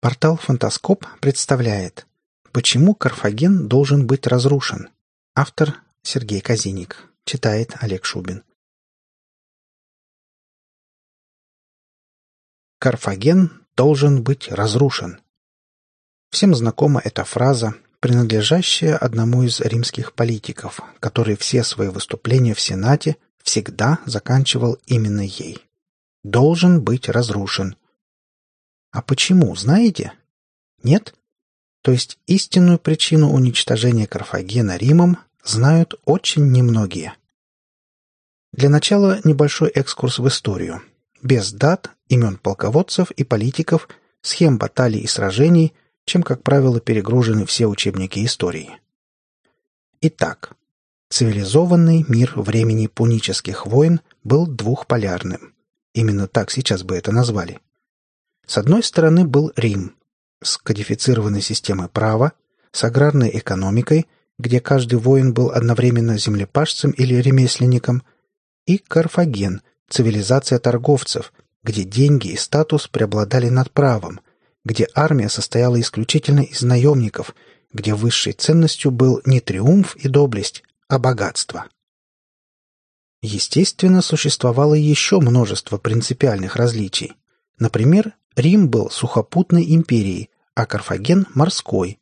Портал «Фантаскоп» представляет «Почему Карфаген должен быть разрушен?» Автор Сергей Казиник. Читает Олег Шубин. Карфаген должен быть разрушен. Всем знакома эта фраза, принадлежащая одному из римских политиков, который все свои выступления в Сенате всегда заканчивал именно ей. «Должен быть разрушен». А почему, знаете? Нет? То есть истинную причину уничтожения Карфагена Римом знают очень немногие. Для начала небольшой экскурс в историю. Без дат, имен полководцев и политиков, схем баталий и сражений, чем, как правило, перегружены все учебники истории. Итак, цивилизованный мир времени пунических войн был двухполярным. Именно так сейчас бы это назвали – с одной стороны был Рим с кодифицированной системой права, с аграрной экономикой, где каждый воин был одновременно землепашцем или ремесленником, и Карфаген, цивилизация торговцев, где деньги и статус преобладали над правом, где армия состояла исключительно из наемников, где высшей ценностью был не триумф и доблесть, а богатство. Естественно, существовало еще множество принципиальных различий. Например, Рим был сухопутной империей, а Карфаген – морской.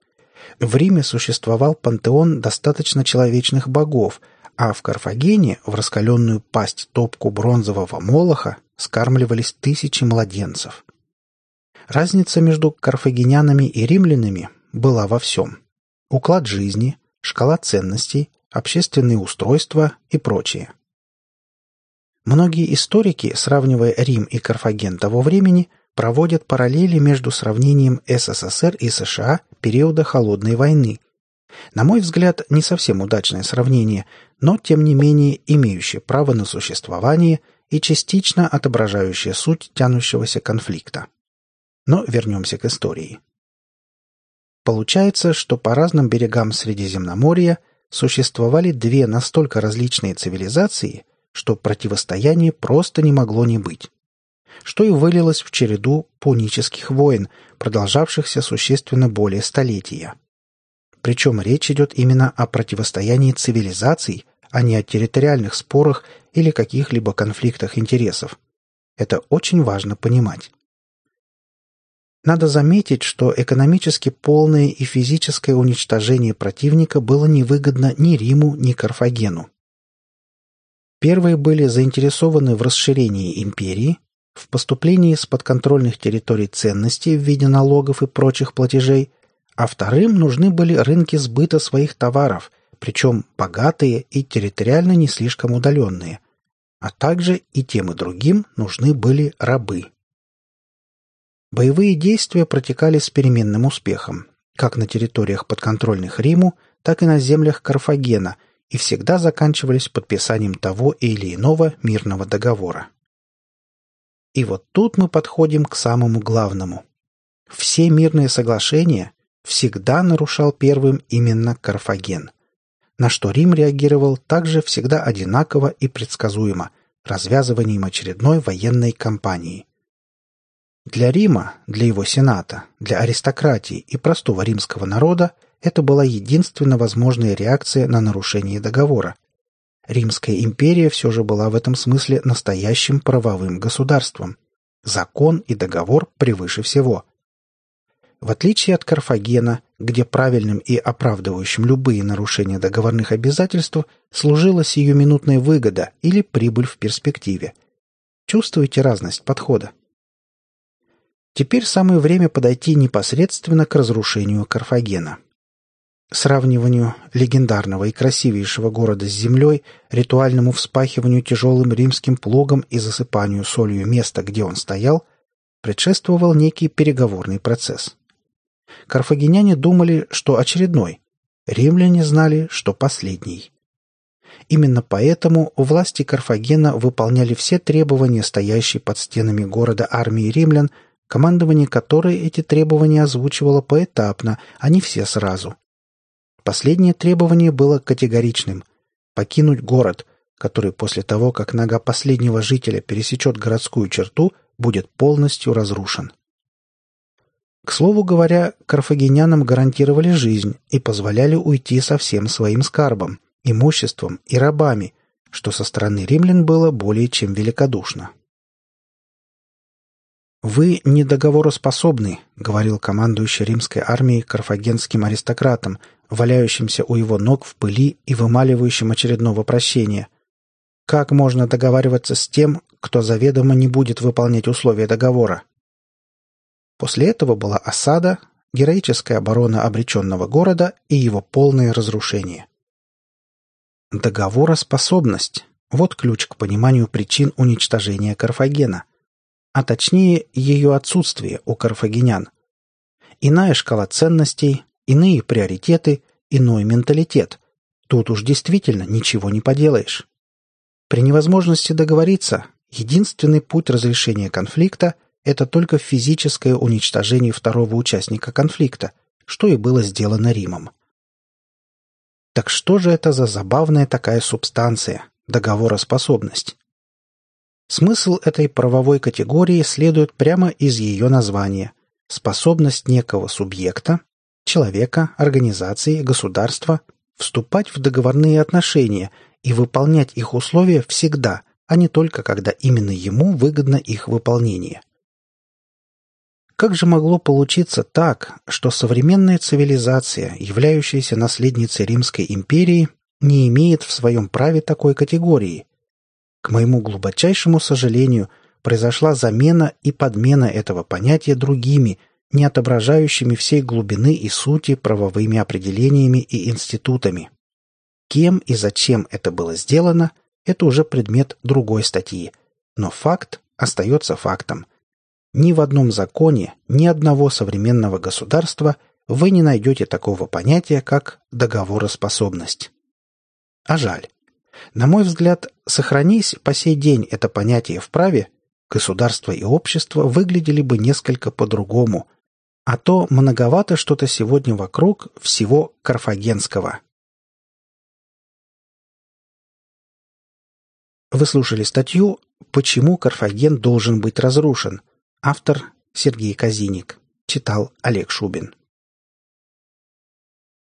В Риме существовал пантеон достаточно человечных богов, а в Карфагене в раскаленную пасть топку бронзового молоха скармливались тысячи младенцев. Разница между карфагенянами и римлянами была во всем. Уклад жизни, шкала ценностей, общественные устройства и прочее. Многие историки, сравнивая Рим и Карфаген того времени, проводят параллели между сравнением СССР и США периода Холодной войны. На мой взгляд, не совсем удачное сравнение, но, тем не менее, имеющее право на существование и частично отображающее суть тянущегося конфликта. Но вернемся к истории. Получается, что по разным берегам Средиземноморья существовали две настолько различные цивилизации, что противостояние просто не могло не быть что и вылилось в череду пунических войн, продолжавшихся существенно более столетия. Причем речь идет именно о противостоянии цивилизаций, а не о территориальных спорах или каких-либо конфликтах интересов. Это очень важно понимать. Надо заметить, что экономически полное и физическое уничтожение противника было невыгодно ни Риму, ни Карфагену. Первые были заинтересованы в расширении империи, в поступлении с подконтрольных территорий ценностей в виде налогов и прочих платежей, а вторым нужны были рынки сбыта своих товаров, причем богатые и территориально не слишком удаленные, а также и тем и другим нужны были рабы. Боевые действия протекали с переменным успехом, как на территориях подконтрольных Риму, так и на землях Карфагена, и всегда заканчивались подписанием того или иного мирного договора. И вот тут мы подходим к самому главному. Все мирные соглашения всегда нарушал первым именно Карфаген, на что Рим реагировал также всегда одинаково и предсказуемо, развязыванием очередной военной кампании. Для Рима, для его сената, для аристократии и простого римского народа это была единственно возможная реакция на нарушение договора – Римская империя все же была в этом смысле настоящим правовым государством. Закон и договор превыше всего. В отличие от Карфагена, где правильным и оправдывающим любые нарушения договорных обязательств служила сиюминутная выгода или прибыль в перспективе. Чувствуете разность подхода? Теперь самое время подойти непосредственно к разрушению Карфагена. Сравниванию легендарного и красивейшего города с землей, ритуальному вспахиванию тяжелым римским плугом и засыпанию солью места, где он стоял, предшествовал некий переговорный процесс. Карфагеняне думали, что очередной, римляне знали, что последний. Именно поэтому власти Карфагена выполняли все требования стоящей под стенами города армии римлян, командование которой эти требования озвучивало поэтапно, а не все сразу – Последнее требование было категоричным – покинуть город, который после того, как нога последнего жителя пересечет городскую черту, будет полностью разрушен. К слову говоря, карфагенянам гарантировали жизнь и позволяли уйти со всем своим скарбом, имуществом и рабами, что со стороны римлян было более чем великодушно. «Вы недоговороспособны», — говорил командующий римской армией карфагенским аристократам, валяющимся у его ног в пыли и вымаливающим очередного прощения. «Как можно договариваться с тем, кто заведомо не будет выполнять условия договора?» После этого была осада, героическая оборона обреченного города и его полное разрушение. Договороспособность – вот ключ к пониманию причин уничтожения Карфагена, а точнее ее отсутствие у карфагенян. Иная шкала ценностей, иные приоритеты, иной менталитет. Тут уж действительно ничего не поделаешь. При невозможности договориться, единственный путь разрешения конфликта – это только физическое уничтожение второго участника конфликта, что и было сделано Римом. Так что же это за забавная такая субстанция, договороспособность? Смысл этой правовой категории следует прямо из ее названия – способность некого субъекта, человека, организации, государства вступать в договорные отношения и выполнять их условия всегда, а не только когда именно ему выгодно их выполнение. Как же могло получиться так, что современная цивилизация, являющаяся наследницей Римской империи, не имеет в своем праве такой категории? К моему глубочайшему сожалению, произошла замена и подмена этого понятия другими, не отображающими всей глубины и сути правовыми определениями и институтами. Кем и зачем это было сделано, это уже предмет другой статьи. Но факт остается фактом – ни в одном законе, ни одного современного государства вы не найдете такого понятия, как договороспособность. А жаль. На мой взгляд, сохранись по сей день это понятие в праве, государство и общество выглядели бы несколько по-другому, а то многовато что-то сегодня вокруг всего карфагенского. Вы слушали статью «Почему Карфаген должен быть разрушен», Автор Сергей Казиник. Читал Олег Шубин.